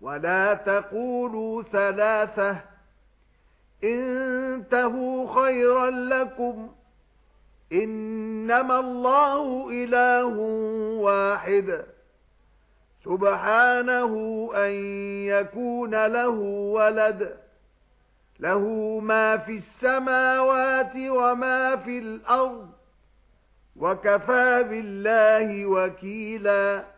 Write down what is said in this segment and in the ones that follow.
ولا تقولوا ثلاثة. انتهوا خيرا لكم. إنما الله إله واحد. سبحانه أن يكون له ولد. له ما في السماوات وما في الأرض. وَكَفَى بِاللَّهِ وَكِيلًا.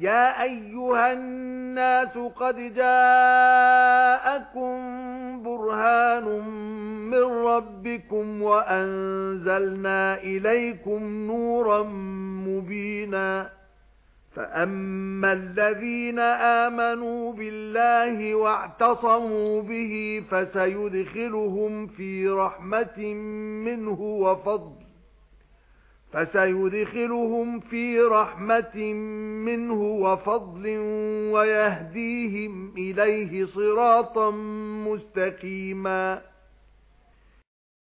يا ايها الناس قد جاءكم برهان من ربكم وانزلنا اليكم نورا مبينا فاما الذين امنوا بالله واعتصموا به فسيدخلهم في رحمه منه وفضل فَسَيُدْخِلُهُمْ فِي رَحْمَةٍ مِنْهُ وَفَضْلٍ وَيَهْدِيهِمْ إِلَيْهِ صِرَاطًا مُسْتَقِيمًا